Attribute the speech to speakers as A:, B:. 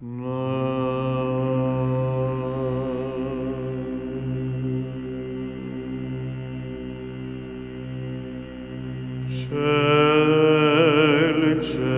A: Cel, cel,